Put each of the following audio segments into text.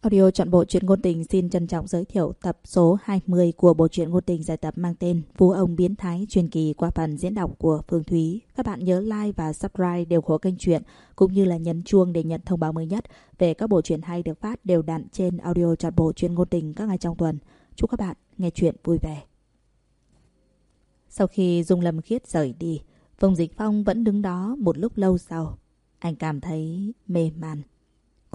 Audio chọn bộ truyện ngôn tình xin trân trọng giới thiệu tập số 20 của bộ truyện ngôn tình giải tập mang tên Phú ông biến thái truyền kỳ qua phần diễn đọc của Phương Thúy. Các bạn nhớ like và subscribe đều của kênh truyện cũng như là nhấn chuông để nhận thông báo mới nhất về các bộ truyện hay được phát đều đặn trên audio chọn bộ truyện ngôn tình các ngày trong tuần. Chúc các bạn nghe truyện vui vẻ. Sau khi Dung Lâm Khiết rời đi, Phong Dịch Phong vẫn đứng đó một lúc lâu sau. Anh cảm thấy mê man.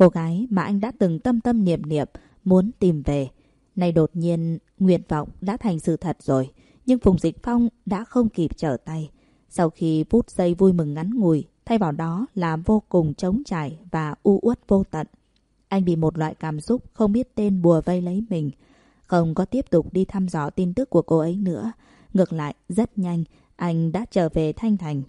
Cô gái mà anh đã từng tâm tâm niệm niệm muốn tìm về. Nay đột nhiên nguyện vọng đã thành sự thật rồi. Nhưng Phùng Dịch Phong đã không kịp trở tay. Sau khi phút giây vui mừng ngắn ngủi, thay vào đó là vô cùng trống trải và u uất vô tận. Anh bị một loại cảm xúc không biết tên bùa vây lấy mình. Không có tiếp tục đi thăm dò tin tức của cô ấy nữa. Ngược lại, rất nhanh, anh đã trở về Thanh Thành.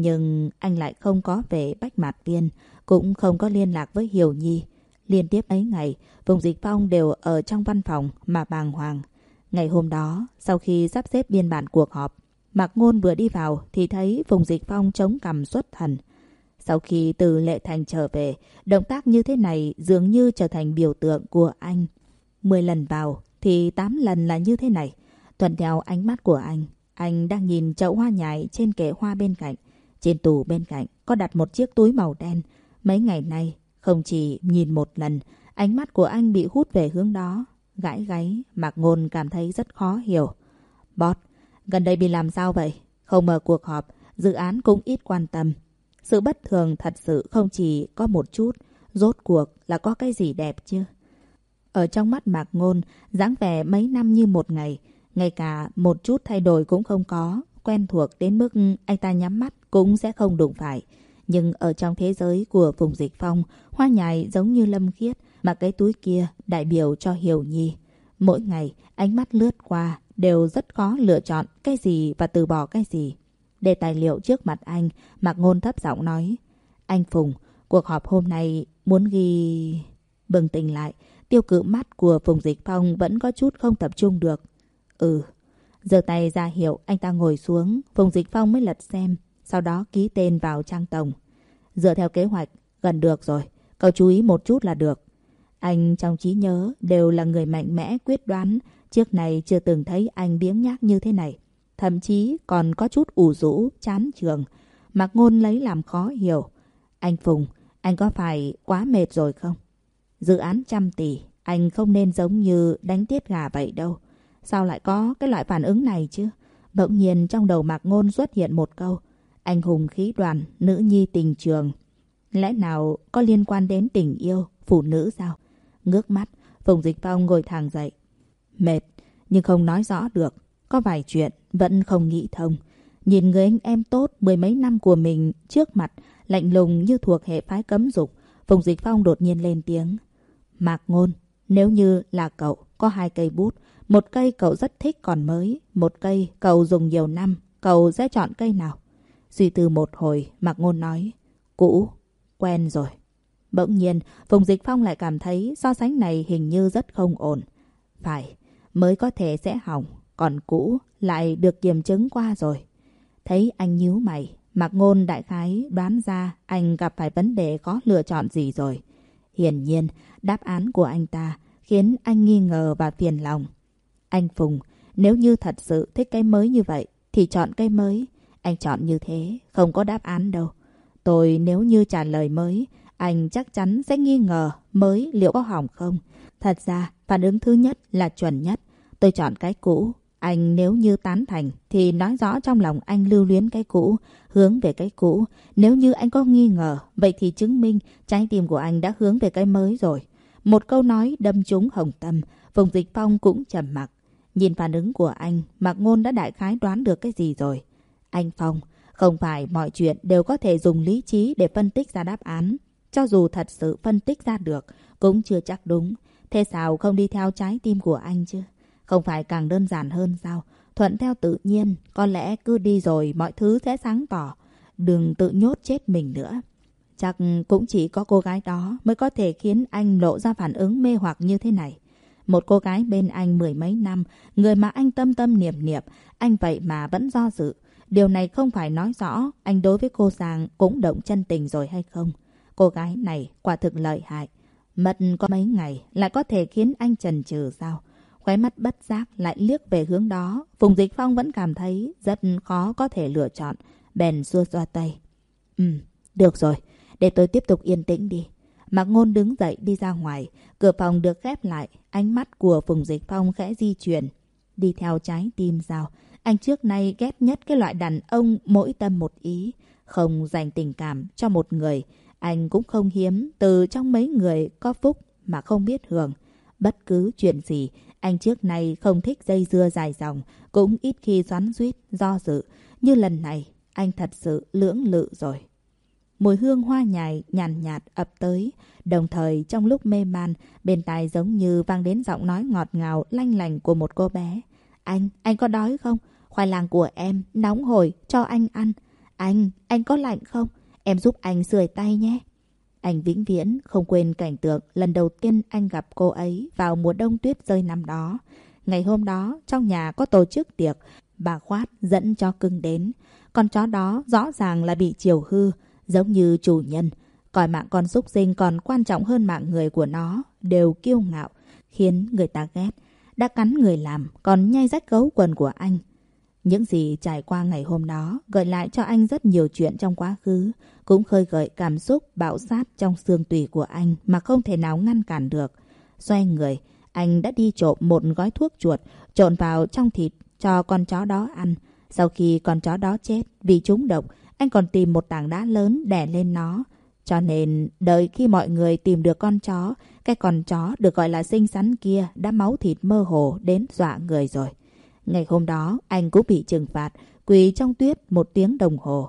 Nhưng anh lại không có về Bách Mạt Viên, cũng không có liên lạc với Hiểu Nhi. Liên tiếp ấy ngày, Vùng Dịch Phong đều ở trong văn phòng mà bàng hoàng. Ngày hôm đó, sau khi sắp xếp biên bản cuộc họp, Mạc Ngôn vừa đi vào thì thấy Vùng Dịch Phong chống cằm xuất thần. Sau khi từ Lệ Thành trở về, động tác như thế này dường như trở thành biểu tượng của anh. Mười lần vào thì tám lần là như thế này. Thuận theo ánh mắt của anh, anh đang nhìn chậu hoa nhài trên kệ hoa bên cạnh. Trên tủ bên cạnh có đặt một chiếc túi màu đen. Mấy ngày nay, không chỉ nhìn một lần, ánh mắt của anh bị hút về hướng đó. Gãi gáy, Mạc Ngôn cảm thấy rất khó hiểu. Bót, gần đây bị làm sao vậy? Không mở cuộc họp, dự án cũng ít quan tâm. Sự bất thường thật sự không chỉ có một chút, rốt cuộc là có cái gì đẹp chứ? Ở trong mắt Mạc Ngôn, dáng vẻ mấy năm như một ngày, ngay cả một chút thay đổi cũng không có, quen thuộc đến mức anh ta nhắm mắt cũng sẽ không đụng phải. Nhưng ở trong thế giới của Phùng Dịch Phong, hoa nhài giống như lâm khiết, mà cái túi kia đại biểu cho Hiểu Nhi. Mỗi ngày, ánh mắt lướt qua đều rất khó lựa chọn cái gì và từ bỏ cái gì. Để tài liệu trước mặt anh, Mạc Ngôn thấp giọng nói. Anh Phùng, cuộc họp hôm nay muốn ghi... Bừng tỉnh lại, tiêu cự mắt của Phùng Dịch Phong vẫn có chút không tập trung được. Ừ, giơ tay ra hiệu anh ta ngồi xuống, Phùng Dịch Phong mới lật xem, sau đó ký tên vào trang tổng. Dựa theo kế hoạch, gần được rồi, cậu chú ý một chút là được. Anh trong trí nhớ đều là người mạnh mẽ quyết đoán, trước này chưa từng thấy anh biếng nhác như thế này. Thậm chí còn có chút ủ rũ, chán trường. Mặc ngôn lấy làm khó hiểu. Anh Phùng, anh có phải quá mệt rồi không? Dự án trăm tỷ, anh không nên giống như đánh tiết gà vậy đâu. Sao lại có cái loại phản ứng này chứ? Bỗng nhiên trong đầu Mạc Ngôn xuất hiện một câu. Anh hùng khí đoàn, nữ nhi tình trường. Lẽ nào có liên quan đến tình yêu, phụ nữ sao? Ngước mắt, Phùng Dịch Phong ngồi thẳng dậy. Mệt, nhưng không nói rõ được. Có vài chuyện vẫn không nghĩ thông. Nhìn người anh em tốt mười mấy năm của mình trước mặt, lạnh lùng như thuộc hệ phái cấm dục. Phùng Dịch Phong đột nhiên lên tiếng. Mạc Ngôn, nếu như là cậu có hai cây bút, một cây cậu rất thích còn mới, một cây cậu dùng nhiều năm, cậu sẽ chọn cây nào? Suy tư một hồi, Mạc Ngôn nói, cũ, quen rồi. Bỗng nhiên, Phùng Dịch Phong lại cảm thấy so sánh này hình như rất không ổn. Phải, mới có thể sẽ hỏng, còn cũ lại được kiểm chứng qua rồi. Thấy anh nhíu mày, Mạc Ngôn đại khái đoán ra anh gặp phải vấn đề có lựa chọn gì rồi. Hiển nhiên, đáp án của anh ta khiến anh nghi ngờ và phiền lòng. Anh Phùng, nếu như thật sự thích cái mới như vậy, thì chọn cái mới. Anh chọn như thế, không có đáp án đâu. Tôi nếu như trả lời mới, anh chắc chắn sẽ nghi ngờ mới liệu có hỏng không. Thật ra, phản ứng thứ nhất là chuẩn nhất. Tôi chọn cái cũ. Anh nếu như tán thành thì nói rõ trong lòng anh lưu luyến cái cũ, hướng về cái cũ. Nếu như anh có nghi ngờ, vậy thì chứng minh trái tim của anh đã hướng về cái mới rồi. Một câu nói đâm trúng hồng tâm, Phùng Dịch Phong cũng trầm mặc. Nhìn phản ứng của anh, Mạc Ngôn đã đại khái đoán được cái gì rồi. Anh Phong, không phải mọi chuyện đều có thể dùng lý trí để phân tích ra đáp án. Cho dù thật sự phân tích ra được, cũng chưa chắc đúng. Thế sao không đi theo trái tim của anh chứ? Không phải càng đơn giản hơn sao? Thuận theo tự nhiên, có lẽ cứ đi rồi mọi thứ sẽ sáng tỏ. Đừng tự nhốt chết mình nữa. Chắc cũng chỉ có cô gái đó mới có thể khiến anh lộ ra phản ứng mê hoặc như thế này. Một cô gái bên anh mười mấy năm, người mà anh tâm tâm niệm niệm, anh vậy mà vẫn do dự. Điều này không phải nói rõ anh đối với cô Giang cũng động chân tình rồi hay không. Cô gái này quả thực lợi hại. Mất có mấy ngày lại có thể khiến anh trần trừ sao? Khóe mắt bất giác lại liếc về hướng đó. Phùng Dịch Phong vẫn cảm thấy rất khó có thể lựa chọn. Bèn xua xoa tay. Ừ, được rồi. Để tôi tiếp tục yên tĩnh đi. Mạc Ngôn đứng dậy đi ra ngoài. Cửa phòng được khép lại. Ánh mắt của Phùng Dịch Phong khẽ di chuyển. Đi theo trái tim sao? Anh trước nay ghét nhất cái loại đàn ông mỗi tâm một ý. Không dành tình cảm cho một người. Anh cũng không hiếm từ trong mấy người có phúc mà không biết hưởng. Bất cứ chuyện gì, anh trước nay không thích dây dưa dài dòng, cũng ít khi xoắn suýt, do dự. Như lần này, anh thật sự lưỡng lự rồi. Mùi hương hoa nhài nhàn nhạt, ập tới, đồng thời trong lúc mê man, bên tai giống như vang đến giọng nói ngọt ngào, lanh lành của một cô bé. Anh, anh có đói không? Khoai lang của em, nóng hổi, cho anh ăn. Anh, anh có lạnh không? Em giúp anh sưởi tay nhé. Anh vĩnh viễn không quên cảnh tượng lần đầu tiên anh gặp cô ấy vào mùa đông tuyết rơi năm đó. Ngày hôm đó, trong nhà có tổ chức tiệc, bà Khoát dẫn cho cưng đến. Con chó đó rõ ràng là bị chiều hư, giống như chủ nhân. Còi mạng con súc sinh còn quan trọng hơn mạng người của nó, đều kiêu ngạo, khiến người ta ghét. Đã cắn người làm, còn nhai rách gấu quần của anh. Những gì trải qua ngày hôm đó gợi lại cho anh rất nhiều chuyện trong quá khứ, cũng khơi gợi cảm xúc bạo sát trong xương tủy của anh mà không thể nào ngăn cản được. Xoay người, anh đã đi trộm một gói thuốc chuột, trộn vào trong thịt cho con chó đó ăn. Sau khi con chó đó chết vì trúng độc, anh còn tìm một tảng đá lớn đè lên nó. Cho nên, đợi khi mọi người tìm được con chó, cái con chó được gọi là xinh xắn kia đã máu thịt mơ hồ đến dọa người rồi. Ngày hôm đó, anh cũng bị trừng phạt, quỳ trong tuyết một tiếng đồng hồ.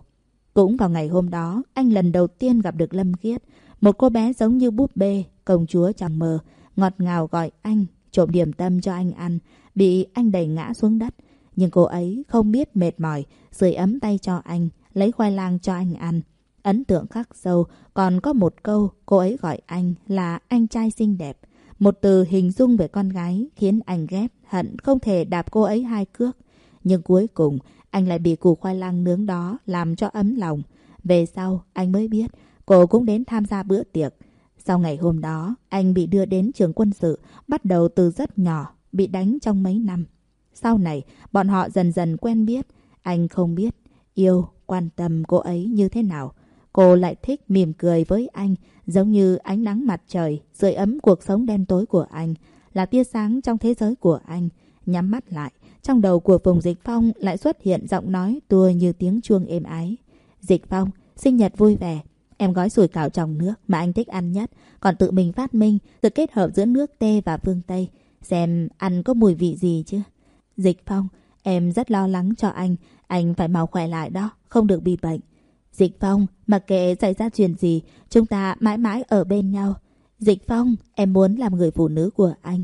Cũng vào ngày hôm đó, anh lần đầu tiên gặp được Lâm Khiết, một cô bé giống như búp bê, công chúa trong mơ, ngọt ngào gọi anh, trộm điểm tâm cho anh ăn, bị anh đẩy ngã xuống đất. Nhưng cô ấy không biết mệt mỏi, sưởi ấm tay cho anh, lấy khoai lang cho anh ăn. Ấn tượng khắc sâu, còn có một câu cô ấy gọi anh là anh trai xinh đẹp. Một từ hình dung về con gái khiến anh ghét, hận không thể đạp cô ấy hai cước. Nhưng cuối cùng, anh lại bị củ khoai lang nướng đó làm cho ấm lòng. Về sau, anh mới biết cô cũng đến tham gia bữa tiệc. Sau ngày hôm đó, anh bị đưa đến trường quân sự, bắt đầu từ rất nhỏ, bị đánh trong mấy năm. Sau này, bọn họ dần dần quen biết. Anh không biết, yêu, quan tâm cô ấy như thế nào. Cô lại thích mỉm cười với anh, giống như ánh nắng mặt trời, sưởi ấm cuộc sống đen tối của anh, là tia sáng trong thế giới của anh. Nhắm mắt lại, trong đầu của Phùng Dịch Phong lại xuất hiện giọng nói tua như tiếng chuông êm ái. Dịch Phong, sinh nhật vui vẻ. Em gói sủi cảo trong nước mà anh thích ăn nhất, còn tự mình phát minh sự kết hợp giữa nước tê và phương Tây. Xem ăn có mùi vị gì chứ? Dịch Phong, em rất lo lắng cho anh. Anh phải mau khỏe lại đó, không được bị bệnh. Dịch Phong, mặc kệ xảy ra chuyện gì, chúng ta mãi mãi ở bên nhau. Dịch Phong, em muốn làm người phụ nữ của anh.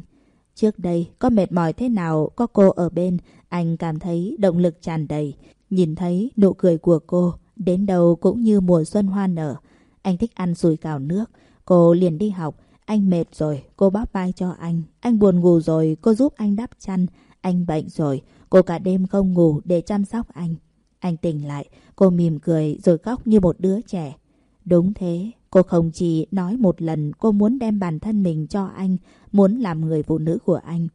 Trước đây, có mệt mỏi thế nào, có cô ở bên, anh cảm thấy động lực tràn đầy. Nhìn thấy nụ cười của cô, đến đầu cũng như mùa xuân hoa nở. Anh thích ăn sùi cào nước, cô liền đi học. Anh mệt rồi, cô bóp vai cho anh. Anh buồn ngủ rồi, cô giúp anh đắp chăn. Anh bệnh rồi, cô cả đêm không ngủ để chăm sóc anh. Anh tỉnh lại, cô mỉm cười rồi khóc như một đứa trẻ. Đúng thế, cô không chỉ nói một lần cô muốn đem bản thân mình cho anh, muốn làm người phụ nữ của anh.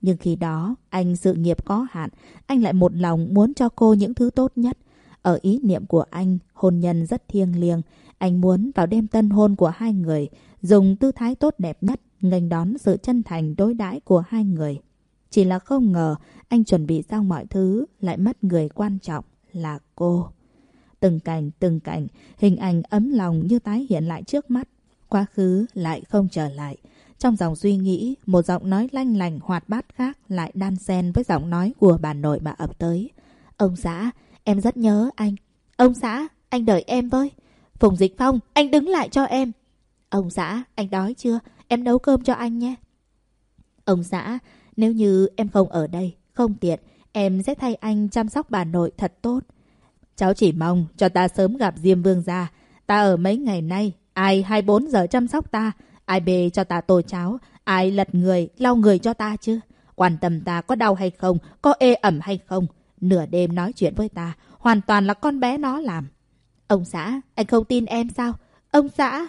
Nhưng khi đó, anh sự nghiệp có hạn, anh lại một lòng muốn cho cô những thứ tốt nhất. Ở ý niệm của anh, hôn nhân rất thiêng liêng. Anh muốn vào đêm tân hôn của hai người, dùng tư thái tốt đẹp nhất, nghênh đón sự chân thành đối đãi của hai người. Chỉ là không ngờ, anh chuẩn bị xong mọi thứ, lại mất người quan trọng là cô. Từng cảnh, từng cảnh, hình ảnh ấm lòng như tái hiện lại trước mắt. Quá khứ lại không trở lại. Trong dòng suy nghĩ, một giọng nói lanh lành hoạt bát khác lại đan xen với giọng nói của bà nội bà ập tới. Ông xã, em rất nhớ anh. Ông xã, anh đợi em với. Phùng Dịch Phong, anh đứng lại cho em. Ông xã, anh đói chưa? Em nấu cơm cho anh nhé. Ông xã, nếu như em không ở đây, không tiện, em sẽ thay anh chăm sóc bà nội thật tốt. Cháu chỉ mong cho ta sớm gặp Diêm Vương gia. Ta ở mấy ngày nay, ai 24 giờ chăm sóc ta, ai bê cho ta tô cháo, ai lật người, lau người cho ta chứ. Quan tâm ta có đau hay không, có ê ẩm hay không. Nửa đêm nói chuyện với ta, hoàn toàn là con bé nó làm. Ông xã, anh không tin em sao? Ông xã...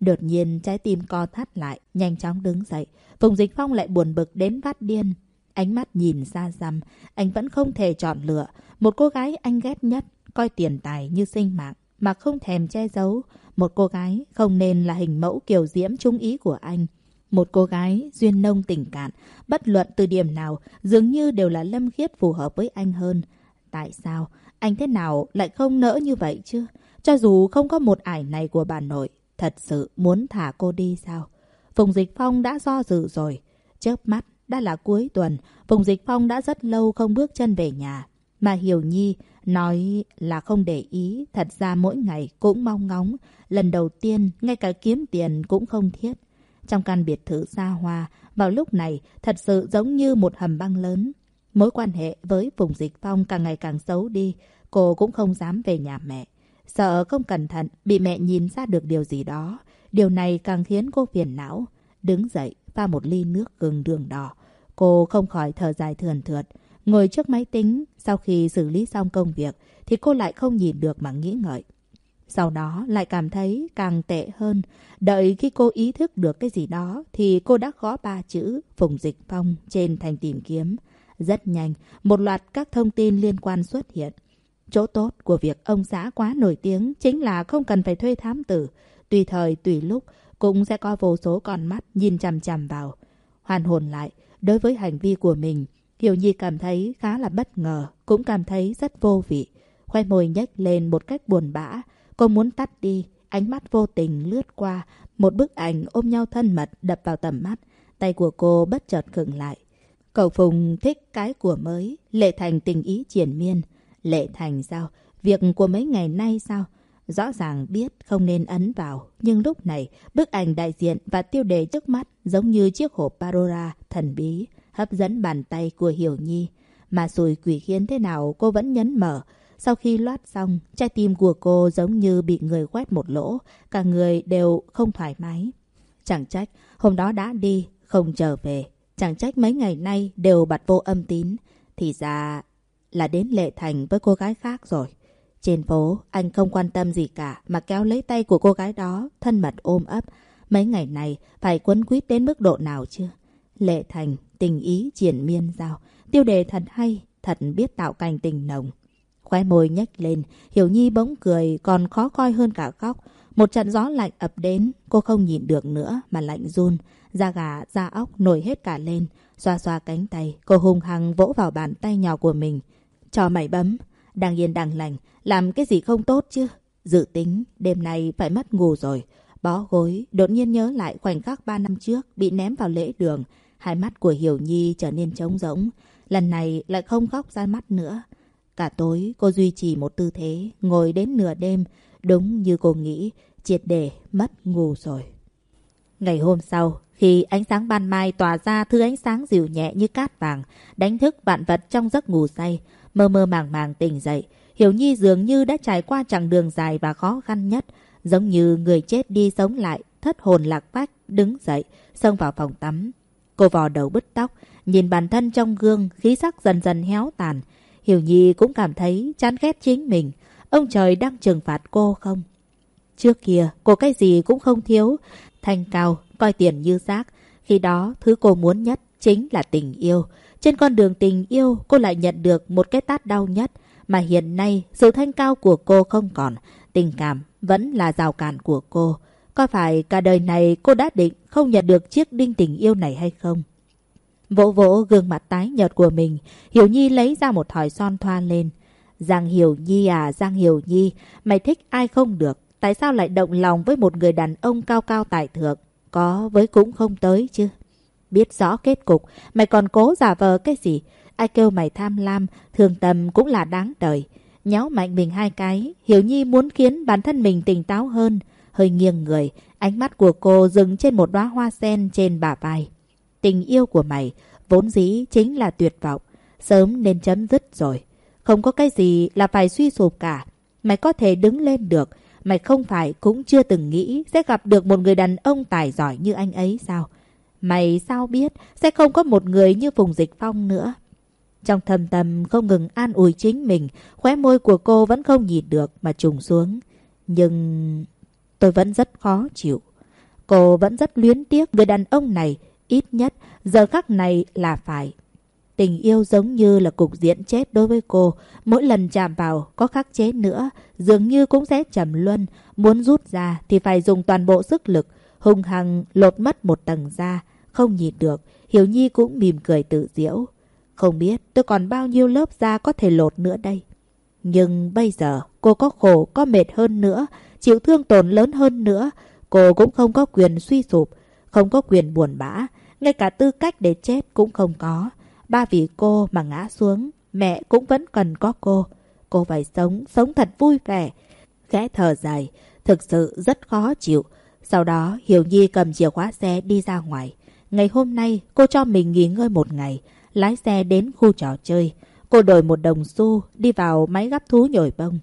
Đột nhiên trái tim co thắt lại, nhanh chóng đứng dậy. Phùng Dịch Phong lại buồn bực đến phát điên. Ánh mắt nhìn xa xăm, anh vẫn không thể chọn lựa. Một cô gái anh ghét nhất, coi tiền tài như sinh mạng, mà không thèm che giấu. Một cô gái không nên là hình mẫu kiều diễm trung ý của anh. Một cô gái duyên nông tình cạn, bất luận từ điểm nào, dường như đều là lâm khiết phù hợp với anh hơn. Tại sao? Anh thế nào lại không nỡ như vậy chứ? Cho dù không có một ải này của bà nội, thật sự muốn thả cô đi sao? Phùng Dịch Phong đã do dự rồi. Chớp mắt, đã là cuối tuần, Phùng Dịch Phong đã rất lâu không bước chân về nhà. Mà Hiểu Nhi nói là không để ý, thật ra mỗi ngày cũng mong ngóng. Lần đầu tiên, ngay cả kiếm tiền cũng không thiết. Trong căn biệt thự xa hoa, vào lúc này thật sự giống như một hầm băng lớn. Mối quan hệ với Phùng Dịch Phong càng ngày càng xấu đi, cô cũng không dám về nhà mẹ. Sợ không cẩn thận bị mẹ nhìn ra được điều gì đó. Điều này càng khiến cô phiền não. Đứng dậy, pha một ly nước gừng đường đỏ. Cô không khỏi thở dài thườn thượt. Ngồi trước máy tính, sau khi xử lý xong công việc, thì cô lại không nhìn được mà nghĩ ngợi. Sau đó lại cảm thấy càng tệ hơn. Đợi khi cô ý thức được cái gì đó, thì cô đã gõ ba chữ Phùng Dịch Phong trên thành tìm kiếm. Rất nhanh, một loạt các thông tin liên quan xuất hiện. Chỗ tốt của việc ông xã quá nổi tiếng chính là không cần phải thuê thám tử. Tùy thời, tùy lúc, cũng sẽ có vô số con mắt nhìn chằm chằm vào. Hoàn hồn lại, đối với hành vi của mình, Hiểu Nhi cảm thấy khá là bất ngờ, cũng cảm thấy rất vô vị. Khoe môi nhếch lên một cách buồn bã. Cô muốn tắt đi, ánh mắt vô tình lướt qua. Một bức ảnh ôm nhau thân mật đập vào tầm mắt. Tay của cô bất chợt khựng lại. Cậu Phùng thích cái của mới, lệ thành tình ý triển miên. Lệ thành sao? Việc của mấy ngày nay sao? Rõ ràng biết không nên ấn vào, nhưng lúc này bức ảnh đại diện và tiêu đề trước mắt giống như chiếc hộp Parora thần bí, hấp dẫn bàn tay của Hiểu Nhi. Mà sùi quỷ khiến thế nào cô vẫn nhấn mở. Sau khi loát xong, trái tim của cô giống như bị người quét một lỗ, cả người đều không thoải mái. Chẳng trách, hôm đó đã đi, không trở về. Chẳng trách mấy ngày nay đều bật vô âm tín. Thì ra là đến Lệ Thành với cô gái khác rồi. Trên phố, anh không quan tâm gì cả mà kéo lấy tay của cô gái đó, thân mật ôm ấp. Mấy ngày này phải quấn quýt đến mức độ nào chưa? Lệ Thành, tình ý triển miên giao. Tiêu đề thật hay, thật biết tạo cảnh tình nồng. Khóe môi nhếch lên, Hiểu Nhi bỗng cười còn khó coi hơn cả khóc. Một trận gió lạnh ập đến, cô không nhìn được nữa mà lạnh run. Da gà, da óc nổi hết cả lên. Xoa xoa cánh tay, cô hung hăng vỗ vào bàn tay nhỏ của mình. Cho mày bấm, đang yên đang lành, làm cái gì không tốt chứ? Dự tính, đêm nay phải mất ngủ rồi. Bó gối, đột nhiên nhớ lại khoảnh khắc ba năm trước bị ném vào lễ đường. Hai mắt của Hiểu Nhi trở nên trống rỗng. Lần này lại không khóc ra mắt nữa. Cả tối cô duy trì một tư thế, ngồi đến nửa đêm. Đúng như cô nghĩ, triệt để mất ngủ rồi. Ngày hôm sau, khi ánh sáng ban mai tỏa ra thứ ánh sáng dịu nhẹ như cát vàng, đánh thức vạn vật trong giấc ngủ say, mơ mơ màng màng tỉnh dậy, Hiểu Nhi dường như đã trải qua chặng đường dài và khó khăn nhất, giống như người chết đi sống lại, thất hồn lạc phách, đứng dậy, xông vào phòng tắm. Cô vò đầu bứt tóc, nhìn bản thân trong gương, khí sắc dần dần héo tàn. Hiểu Nhi cũng cảm thấy chán ghét chính mình. Ông trời đang trừng phạt cô không? Trước kia, cô cái gì cũng không thiếu. thành cao, coi tiền như rác. Khi đó, thứ cô muốn nhất chính là tình yêu. Trên con đường tình yêu, cô lại nhận được một cái tát đau nhất. Mà hiện nay, sự thanh cao của cô không còn. Tình cảm vẫn là rào cản của cô. Có phải cả đời này cô đã định không nhận được chiếc đinh tình yêu này hay không? Vỗ vỗ gương mặt tái nhợt của mình, Hiểu Nhi lấy ra một thỏi son thoa lên. Giang Hiểu Nhi à, Giang Hiểu Nhi, mày thích ai không được, tại sao lại động lòng với một người đàn ông cao cao tài thượng? Có với cũng không tới chứ. Biết rõ kết cục, mày còn cố giả vờ cái gì? Ai kêu mày tham lam, thường tâm cũng là đáng đời. Nhéo mạnh mình hai cái, Hiểu Nhi muốn khiến bản thân mình tỉnh táo hơn. Hơi nghiêng người, ánh mắt của cô dừng trên một đóa hoa sen trên bả vai. Tình yêu của mày vốn dĩ chính là tuyệt vọng, sớm nên chấm dứt rồi. Không có cái gì là phải suy sụp cả. Mày có thể đứng lên được, mày không phải cũng chưa từng nghĩ sẽ gặp được một người đàn ông tài giỏi như anh ấy sao? Mày sao biết sẽ không có một người như Phùng Dịch Phong nữa? Trong thầm tâm không ngừng an ủi chính mình, khóe môi của cô vẫn không nhìn được mà trùng xuống. Nhưng tôi vẫn rất khó chịu. Cô vẫn rất luyến tiếc người đàn ông này, ít nhất giờ khắc này là phải. Tình yêu giống như là cục diện chết đối với cô. Mỗi lần chạm vào có khắc chế nữa, dường như cũng sẽ trầm luân. Muốn rút ra thì phải dùng toàn bộ sức lực. hung hăng lột mất một tầng da. Không nhìn được, Hiểu Nhi cũng mỉm cười tự diễu. Không biết tôi còn bao nhiêu lớp da có thể lột nữa đây. Nhưng bây giờ cô có khổ, có mệt hơn nữa, chịu thương tổn lớn hơn nữa. Cô cũng không có quyền suy sụp, không có quyền buồn bã, ngay cả tư cách để chết cũng không có. Ba vì cô mà ngã xuống, mẹ cũng vẫn cần có cô. Cô phải sống, sống thật vui vẻ. Khẽ thở dài, thực sự rất khó chịu. Sau đó Hiểu Nhi cầm chìa khóa xe đi ra ngoài. Ngày hôm nay cô cho mình nghỉ ngơi một ngày, lái xe đến khu trò chơi. Cô đổi một đồng xu đi vào máy gắp thú nhồi bông.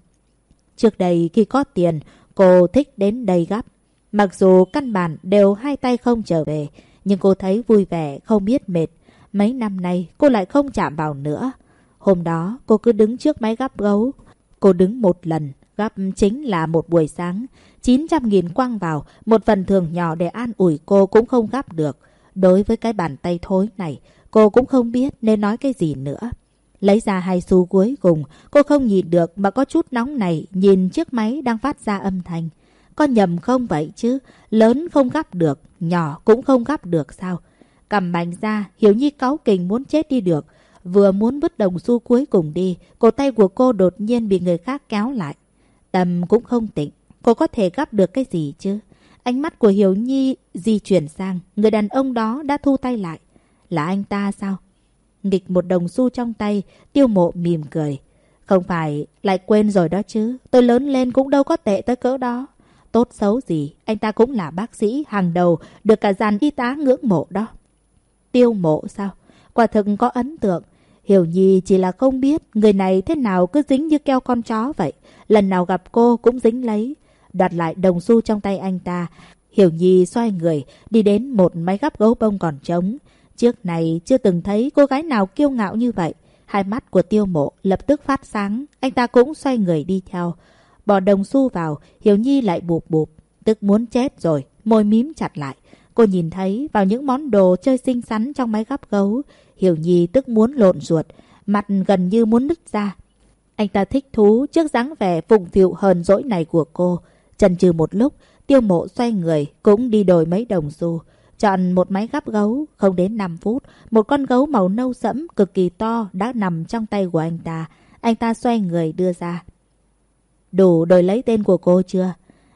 Trước đây khi có tiền, cô thích đến đây gắp. Mặc dù căn bản đều hai tay không trở về, nhưng cô thấy vui vẻ, không biết mệt. Mấy năm nay cô lại không chạm vào nữa. Hôm đó cô cứ đứng trước máy gắp gấu. Cô đứng một lần, gắp chính là một buổi sáng. 900.000 quăng vào, một phần thường nhỏ để an ủi cô cũng không gắp được. Đối với cái bàn tay thối này, cô cũng không biết nên nói cái gì nữa. Lấy ra hai xu cuối cùng, cô không nhìn được mà có chút nóng này nhìn chiếc máy đang phát ra âm thanh. Có nhầm không vậy chứ? Lớn không gắp được, nhỏ cũng không gắp được sao? Cầm bánh ra, Hiểu Nhi cáu kình muốn chết đi được. Vừa muốn vứt đồng xu cuối cùng đi, cổ tay của cô đột nhiên bị người khác kéo lại. tầm cũng không tỉnh, cô có thể gắp được cái gì chứ? Ánh mắt của Hiểu Nhi di chuyển sang, người đàn ông đó đã thu tay lại. Là anh ta sao? Nghịch một đồng xu trong tay, tiêu mộ mỉm cười. Không phải, lại quên rồi đó chứ. Tôi lớn lên cũng đâu có tệ tới cỡ đó. Tốt xấu gì, anh ta cũng là bác sĩ hàng đầu, được cả dàn y tá ngưỡng mộ đó. Tiêu mộ sao? Quả thực có ấn tượng. Hiểu Nhi chỉ là không biết người này thế nào cứ dính như keo con chó vậy. Lần nào gặp cô cũng dính lấy. Đoạt lại đồng xu trong tay anh ta. Hiểu Nhi xoay người, đi đến một máy gắp gấu bông còn trống. Trước này chưa từng thấy cô gái nào kiêu ngạo như vậy. Hai mắt của tiêu mộ lập tức phát sáng. Anh ta cũng xoay người đi theo. Bỏ đồng xu vào, Hiểu Nhi lại bụp bụp. Tức muốn chết rồi, môi mím chặt lại. Cô nhìn thấy vào những món đồ chơi xinh xắn trong máy gắp gấu. Hiểu Nhi tức muốn lộn ruột, mặt gần như muốn nứt ra. Anh ta thích thú trước dáng vẻ phụng phịu hờn dỗi này của cô. Chần chừ một lúc, tiêu mộ xoay người, cũng đi đổi mấy đồng xu. Chọn một máy gắp gấu, không đến 5 phút, một con gấu màu nâu sẫm cực kỳ to đã nằm trong tay của anh ta. Anh ta xoay người đưa ra. Đủ đổi lấy tên của cô chưa?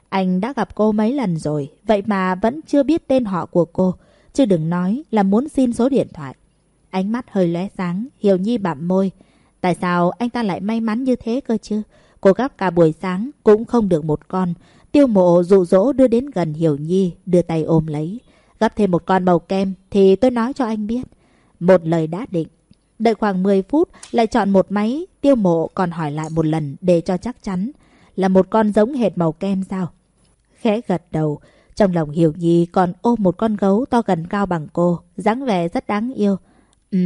Anh đã gặp cô mấy lần rồi, vậy mà vẫn chưa biết tên họ của cô. Chứ đừng nói là muốn xin số điện thoại. Ánh mắt hơi lóe sáng, Hiểu Nhi bặm môi. Tại sao anh ta lại may mắn như thế cơ chứ? Cô gắp cả buổi sáng cũng không được một con. Tiêu mộ dụ dỗ đưa đến gần Hiểu Nhi, đưa tay ôm lấy. gấp thêm một con màu kem thì tôi nói cho anh biết. Một lời đã định. Đợi khoảng 10 phút lại chọn một máy, tiêu mộ còn hỏi lại một lần để cho chắc chắn. Là một con giống hệt màu kem sao? Khẽ gật đầu, trong lòng Hiểu Nhi còn ôm một con gấu to gần cao bằng cô, dáng vẻ rất đáng yêu. Ừ,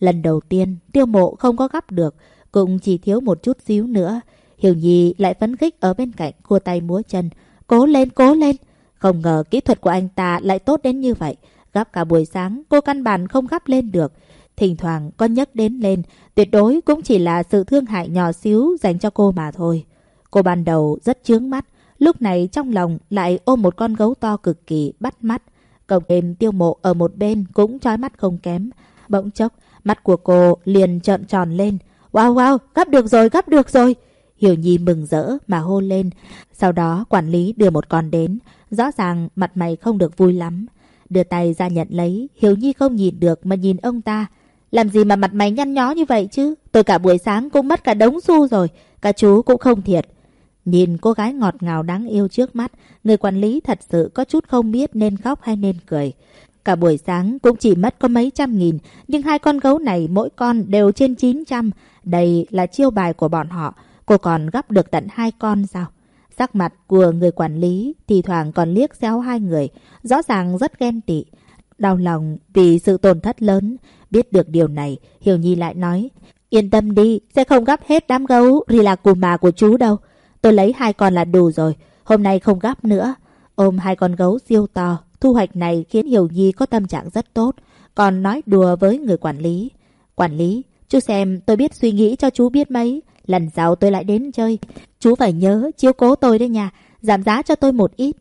lần đầu tiên tiêu mộ không có gấp được, cũng chỉ thiếu một chút xíu nữa. Hiểu Nhi lại phấn khích ở bên cạnh, cua tay múa chân. Cố lên, cố lên! Không ngờ kỹ thuật của anh ta lại tốt đến như vậy. Gắp cả buổi sáng, cô căn bản không gắp lên được. Thỉnh thoảng con nhấc đến lên, tuyệt đối cũng chỉ là sự thương hại nhỏ xíu dành cho cô mà thôi. Cô ban đầu rất chướng mắt, lúc này trong lòng lại ôm một con gấu to cực kỳ bắt mắt. Cộng thêm tiêu mộ ở một bên cũng trói mắt không kém. Bỗng chốc, mắt của cô liền trợn tròn lên. Wow wow, gấp được rồi, gấp được rồi. Hiểu Nhi mừng rỡ mà hô lên. Sau đó quản lý đưa một con đến. Rõ ràng mặt mày không được vui lắm. Đưa tay ra nhận lấy, Hiểu Nhi không nhìn được mà nhìn ông ta. Làm gì mà mặt mày nhăn nhó như vậy chứ? Tôi cả buổi sáng cũng mất cả đống xu rồi. Cả chú cũng không thiệt. Nhìn cô gái ngọt ngào đáng yêu trước mắt, người quản lý thật sự có chút không biết nên khóc hay nên cười. Cả buổi sáng cũng chỉ mất có mấy trăm nghìn, nhưng hai con gấu này mỗi con đều trên 900. Đây là chiêu bài của bọn họ. Cô còn gấp được tận hai con sao? Sắc mặt của người quản lý thì thoảng còn liếc xéo hai người, rõ ràng rất ghen tị. Đau lòng vì sự tổn thất lớn. Biết được điều này, Hiểu Nhi lại nói, yên tâm đi, sẽ không gấp hết đám gấu rì cù mà của chú đâu. Tôi lấy hai con là đủ rồi, hôm nay không gấp nữa. ôm hai con gấu siêu to. Thu hoạch này khiến Hiểu Nhi có tâm trạng rất tốt. Còn nói đùa với người quản lý. Quản lý, chú xem tôi biết suy nghĩ cho chú biết mấy. Lần sau tôi lại đến chơi. Chú phải nhớ chiếu cố tôi đấy nha. Giảm giá cho tôi một ít.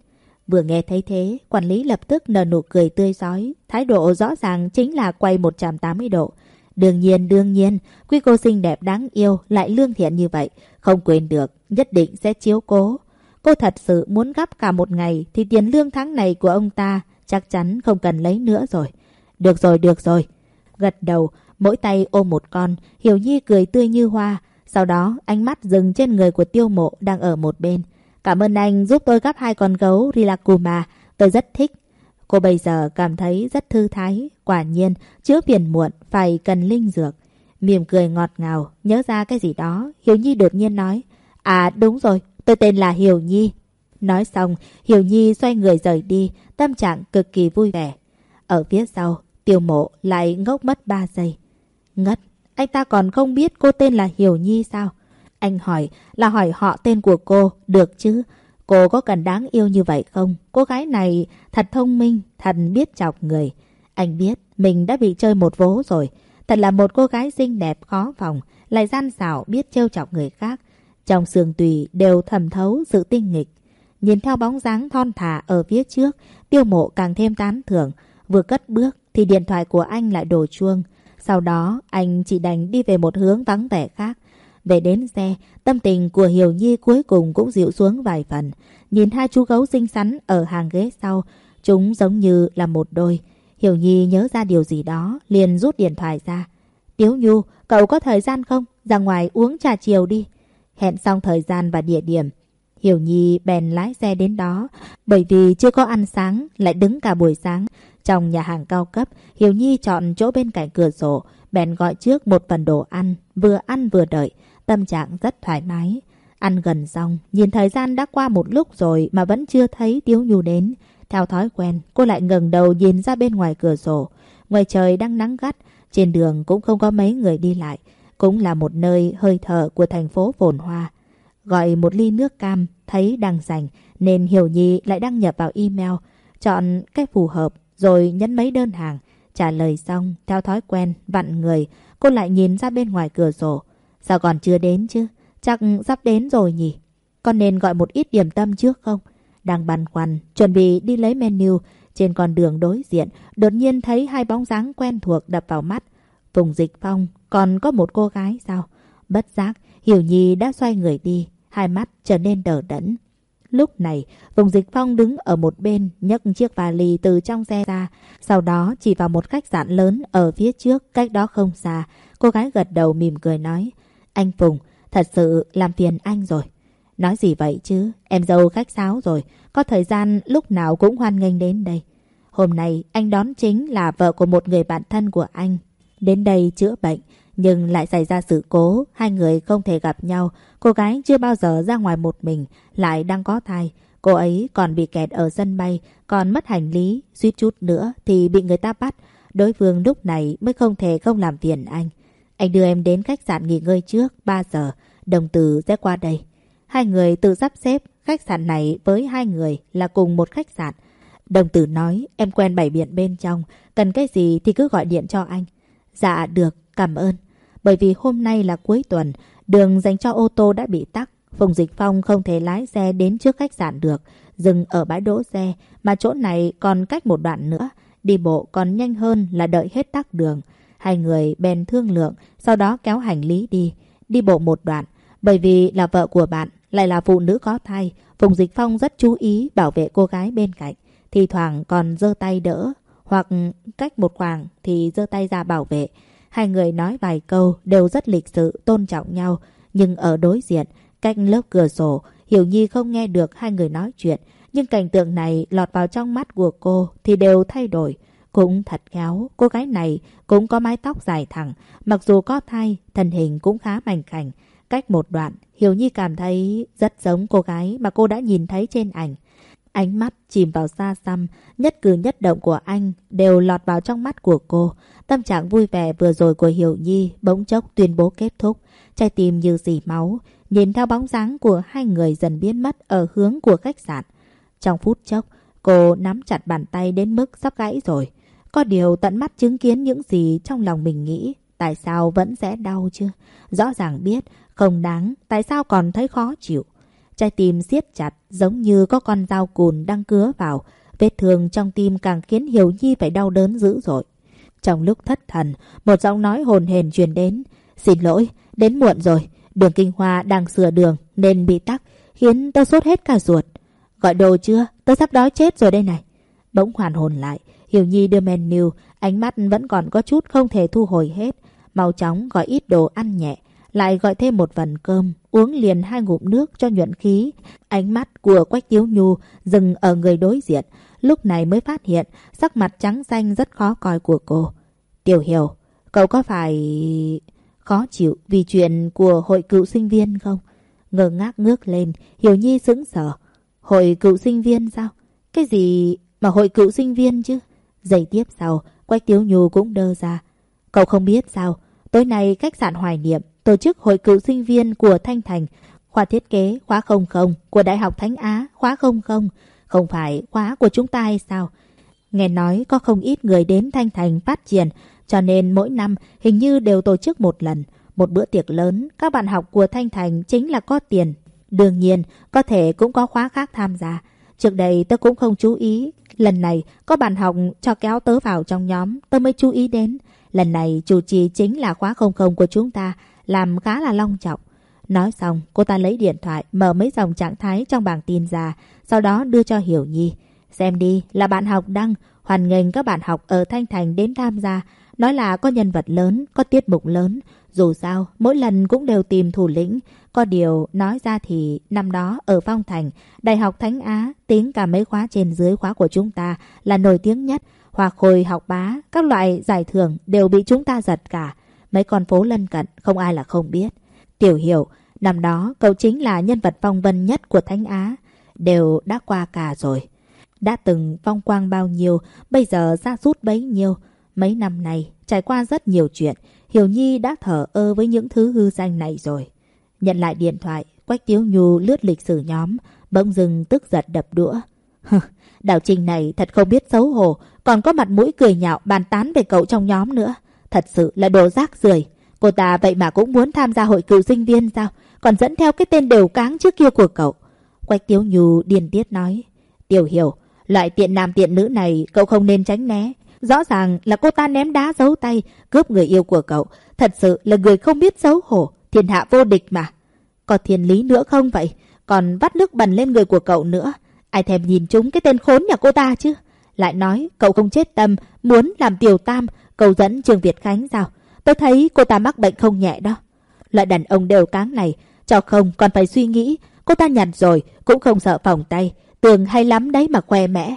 Vừa nghe thấy thế, quản lý lập tức nở nụ cười tươi giói. Thái độ rõ ràng chính là quay 180 độ. Đương nhiên, đương nhiên, quý cô xinh đẹp đáng yêu lại lương thiện như vậy. Không quên được, nhất định sẽ chiếu cố. Cô thật sự muốn gấp cả một ngày thì tiền lương tháng này của ông ta chắc chắn không cần lấy nữa rồi. Được rồi, được rồi. Gật đầu, mỗi tay ôm một con, Hiểu Nhi cười tươi như hoa. Sau đó, ánh mắt dừng trên người của tiêu mộ đang ở một bên. Cảm ơn anh giúp tôi gắp hai con gấu Rilakuma. Tôi rất thích. Cô bây giờ cảm thấy rất thư thái. Quả nhiên, chữa phiền muộn phải cần linh dược. Mỉm cười ngọt ngào, nhớ ra cái gì đó. Hiểu Nhi đột nhiên nói. À đúng rồi, tôi tên là Hiểu Nhi. Nói xong, Hiểu Nhi xoay người rời đi, tâm trạng cực kỳ vui vẻ. Ở phía sau, tiêu mộ lại ngốc mất 3 giây. Ngất, anh ta còn không biết cô tên là Hiểu Nhi sao? Anh hỏi là hỏi họ tên của cô, được chứ? Cô có cần đáng yêu như vậy không? Cô gái này thật thông minh, thật biết chọc người. Anh biết mình đã bị chơi một vố rồi. Thật là một cô gái xinh đẹp khó phòng, lại gian xảo biết trêu chọc người khác. Trong sườn tùy đều thầm thấu sự tinh nghịch. Nhìn theo bóng dáng thon thả ở phía trước, tiêu mộ càng thêm tán thưởng. Vừa cất bước thì điện thoại của anh lại đổ chuông. Sau đó anh chỉ đành đi về một hướng vắng vẻ khác. Về đến xe, tâm tình của Hiểu Nhi cuối cùng cũng dịu xuống vài phần. Nhìn hai chú gấu xinh xắn ở hàng ghế sau, chúng giống như là một đôi. Hiểu Nhi nhớ ra điều gì đó, liền rút điện thoại ra. Tiếu Nhu, cậu có thời gian không? Ra ngoài uống trà chiều đi. Hẹn xong thời gian và địa điểm. Hiểu Nhi bèn lái xe đến đó, bởi vì chưa có ăn sáng, lại đứng cả buổi sáng. Trong nhà hàng cao cấp, Hiểu Nhi chọn chỗ bên cạnh cửa sổ, bèn gọi trước một phần đồ ăn, vừa ăn vừa đợi, tâm trạng rất thoải mái. Ăn gần xong, nhìn thời gian đã qua một lúc rồi mà vẫn chưa thấy Tiếu Nhu đến. Theo thói quen, cô lại ngẩng đầu nhìn ra bên ngoài cửa sổ. Ngoài trời đang nắng gắt, trên đường cũng không có mấy người đi lại. Cũng là một nơi hơi thở của thành phố phồn hoa. Gọi một ly nước cam, thấy đang rảnh nên Hiểu Nhi lại đăng nhập vào email, chọn cách phù hợp, rồi nhấn mấy đơn hàng. Trả lời xong, theo thói quen, vặn người, cô lại nhìn ra bên ngoài cửa sổ. Sao còn chưa đến chứ? Chắc sắp đến rồi nhỉ? Con nên gọi một ít điểm tâm trước không? Đang băn khoăn, chuẩn bị đi lấy menu. Trên con đường đối diện, đột nhiên thấy hai bóng dáng quen thuộc đập vào mắt. Phùng Dịch Phong, còn có một cô gái sao? Bất giác, Hiểu Nhi đã xoay người đi, hai mắt trở nên đờ đẫn. Lúc này, Phùng Dịch Phong đứng ở một bên, nhấc chiếc vali từ trong xe ra. Sau đó chỉ vào một khách sạn lớn ở phía trước, cách đó không xa. Cô gái gật đầu mỉm cười nói. Anh Phùng, thật sự làm phiền anh rồi. Nói gì vậy chứ, em dâu khách sáo rồi, có thời gian lúc nào cũng hoan nghênh đến đây. Hôm nay anh đón chính là vợ của một người bạn thân của anh. Đến đây chữa bệnh, nhưng lại xảy ra sự cố, hai người không thể gặp nhau. Cô gái chưa bao giờ ra ngoài một mình, lại đang có thai. Cô ấy còn bị kẹt ở sân bay, còn mất hành lý, suýt chút nữa thì bị người ta bắt. Đối phương lúc này mới không thể không làm phiền anh. Anh đưa em đến khách sạn nghỉ ngơi trước 3 giờ, đồng tử sẽ qua đây. Hai người tự sắp xếp khách sạn này với hai người là cùng một khách sạn. Đồng tử nói em quen bảy biển bên trong, cần cái gì thì cứ gọi điện cho anh. Dạ được, cảm ơn. Bởi vì hôm nay là cuối tuần, đường dành cho ô tô đã bị tắc. Phùng Dịch Phong không thể lái xe đến trước khách sạn được, dừng ở bãi đỗ xe, mà chỗ này còn cách một đoạn nữa. Đi bộ còn nhanh hơn là đợi hết tắc đường. Hai người bèn thương lượng, sau đó kéo hành lý đi, đi bộ một đoạn. Bởi vì là vợ của bạn, lại là phụ nữ có thai, Phùng Dịch Phong rất chú ý bảo vệ cô gái bên cạnh. Thì thoảng còn giơ tay đỡ, hoặc cách một khoảng thì giơ tay ra bảo vệ. Hai người nói vài câu đều rất lịch sự, tôn trọng nhau. Nhưng ở đối diện, cách lớp cửa sổ, Hiểu Nhi không nghe được hai người nói chuyện. Nhưng cảnh tượng này lọt vào trong mắt của cô thì đều thay đổi. Cũng thật khéo, cô gái này cũng có mái tóc dài thẳng, mặc dù có thai, thân hình cũng khá mảnh khảnh. Cách một đoạn, Hiểu Nhi cảm thấy rất giống cô gái mà cô đã nhìn thấy trên ảnh. Ánh mắt chìm vào xa xăm, nhất cử nhất động của anh đều lọt vào trong mắt của cô. Tâm trạng vui vẻ vừa rồi của Hiểu Nhi bỗng chốc tuyên bố kết thúc. Trái tim như dì máu, nhìn theo bóng dáng của hai người dần biến mất ở hướng của khách sạn. Trong phút chốc, cô nắm chặt bàn tay đến mức sắp gãy rồi. Có điều tận mắt chứng kiến những gì trong lòng mình nghĩ, tại sao vẫn sẽ đau chứ? Rõ ràng biết, không đáng, tại sao còn thấy khó chịu? Trái tim siết chặt giống như có con dao cùn đang cứa vào. Vết thương trong tim càng khiến Hiểu Nhi phải đau đớn dữ dội. Trong lúc thất thần, một giọng nói hồn hền truyền đến. Xin lỗi, đến muộn rồi. Đường Kinh Hoa đang sửa đường nên bị tắc, khiến tớ sốt hết cả ruột. Gọi đồ chưa? Tớ sắp đói chết rồi đây này. Bỗng hoàn hồn lại, Hiểu Nhi đưa menu, ánh mắt vẫn còn có chút không thể thu hồi hết. Mau chóng gọi ít đồ ăn nhẹ, lại gọi thêm một phần cơm, uống liền hai ngụm nước cho nhuận khí. Ánh mắt của Quách Tiếu Nhu dừng ở người đối diện, lúc này mới phát hiện sắc mặt trắng xanh rất khó coi của cô. Tiểu Hiểu, cậu có phải khó chịu vì chuyện của hội cựu sinh viên không? Ngờ ngác ngước lên, Hiểu Nhi sững sờ. Hội cựu sinh viên sao? Cái gì mà hội cựu sinh viên chứ? Giây tiếp sau, Quách Tiếu Nhu cũng đơ ra. Cậu không biết sao? Tối nay khách sạn Hoài Niệm tổ chức hội cựu sinh viên của Thanh Thành, khoa thiết kế khóa 00 của Đại học Thánh Á khóa 00, không phải khóa của chúng ta hay sao? Nghe nói có không ít người đến Thanh Thành phát triển, cho nên mỗi năm hình như đều tổ chức một lần. Một bữa tiệc lớn, các bạn học của Thanh Thành chính là có tiền. Đương nhiên, có thể cũng có khóa khác tham gia. Trước đây tớ cũng không chú ý. Lần này, có bạn học cho kéo tớ vào trong nhóm, tớ mới chú ý đến. Lần này, chủ trì chính là khóa không không của chúng ta, làm khá là long trọng. Nói xong, cô ta lấy điện thoại, mở mấy dòng trạng thái trong bảng tin ra, sau đó đưa cho Hiểu Nhi. Xem đi, là bạn học đăng, hoàn nghênh các bạn học ở Thanh Thành đến tham gia. Nói là có nhân vật lớn, có tiết mục lớn. Dù sao, mỗi lần cũng đều tìm thủ lĩnh. Có điều, nói ra thì năm đó ở Phong Thành, Đại học Thánh Á, tiếng cả mấy khóa trên dưới khóa của chúng ta là nổi tiếng nhất. Hoặc khôi học bá, các loại giải thưởng đều bị chúng ta giật cả. Mấy con phố lân cận, không ai là không biết. Tiểu hiểu, năm đó cậu chính là nhân vật phong vân nhất của Thánh Á. Đều đã qua cả rồi. Đã từng phong quang bao nhiêu, bây giờ ra rút bấy nhiêu. Mấy năm nay trải qua rất nhiều chuyện, Hiểu Nhi đã thở ơ với những thứ hư danh này rồi. Nhận lại điện thoại, Quách Tiếu Nhu lướt lịch sử nhóm, bỗng dừng tức giật đập đũa. Đào Trình này thật không biết xấu hổ, còn có mặt mũi cười nhạo bàn tán về cậu trong nhóm nữa. Thật sự là đồ rác rưởi. Cô ta vậy mà cũng muốn tham gia hội cựu sinh viên sao? Còn dẫn theo cái tên đều cáng trước kia của cậu. Quách Tiếu Nhu điên tiết nói. Tiểu hiểu, loại tiện nam tiện nữ này cậu không nên tránh né. Rõ ràng là cô ta ném đá giấu tay, cướp người yêu của cậu. Thật sự là người không biết xấu hổ, thiên hạ vô địch mà. Có thiên lý nữa không vậy? Còn vắt nước bẩn lên người của cậu nữa. Ai thèm nhìn chúng cái tên khốn nhà cô ta chứ? Lại nói cậu không chết tâm, muốn làm tiểu tam, cầu dẫn Trương Việt Khánh sao? Tôi thấy cô ta mắc bệnh không nhẹ đó. Loại đàn ông đều cáng này, cho không còn phải suy nghĩ. Cô ta nhặt rồi, cũng không sợ phòng tay. Tường hay lắm đấy mà khoe mẽ.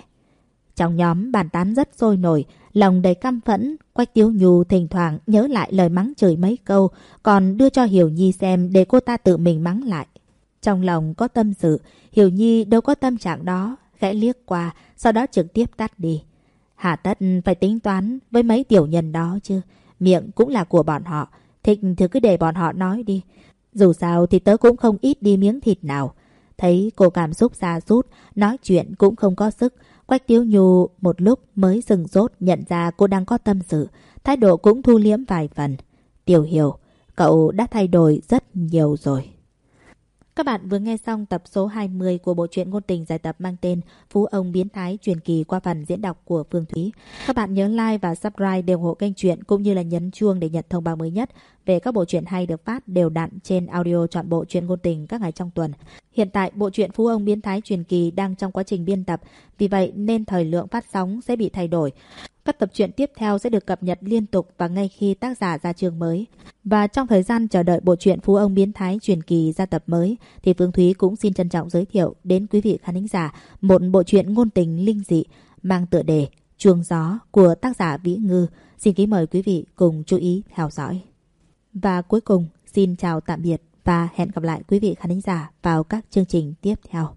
Trong nhóm bàn tán rất sôi nổi, lòng đầy căm phẫn. Quách Tiếu Nhu thỉnh thoảng nhớ lại lời mắng chửi mấy câu, còn đưa cho Hiểu Nhi xem để cô ta tự mình mắng lại. Trong lòng có tâm sự, Hiểu Nhi đâu có tâm trạng đó, khẽ liếc qua, sau đó trực tiếp tắt đi. Hà tất phải tính toán với mấy tiểu nhân đó chứ. Miệng cũng là của bọn họ. Thích thì cứ để bọn họ nói đi. Dù sao thì tớ cũng không ít đi miếng thịt nào. Thấy cô cảm xúc xa sút nói chuyện cũng không có sức. Quách Tiếu Nhu một lúc mới dừng rốt nhận ra cô đang có tâm sự. Thái độ cũng thu liếm vài phần. Tiểu hiểu, cậu đã thay đổi rất nhiều rồi. Các bạn vừa nghe xong tập số 20 của bộ truyện ngôn tình giải tập mang tên Phú ông biến thái truyền kỳ qua phần diễn đọc của Phương Thúy. Các bạn nhớ like và subscribe để ủng hộ kênh truyện cũng như là nhấn chuông để nhận thông báo mới nhất về các bộ truyện hay được phát đều đặn trên audio chọn bộ truyện ngôn tình các ngày trong tuần. Hiện tại bộ truyện Phú ông biến thái truyền kỳ đang trong quá trình biên tập, vì vậy nên thời lượng phát sóng sẽ bị thay đổi. Các tập truyện tiếp theo sẽ được cập nhật liên tục và ngay khi tác giả ra chương mới. Và trong thời gian chờ đợi bộ truyện Phú ông biến thái truyền kỳ ra tập mới, thì Phương Thúy cũng xin trân trọng giới thiệu đến quý vị khán giả một bộ truyện ngôn tình linh dị mang tựa đề Chuông gió của tác giả Vĩ Ngư. Xin kính mời quý vị cùng chú ý theo dõi. Và cuối cùng, xin chào tạm biệt và hẹn gặp lại quý vị khán giả vào các chương trình tiếp theo.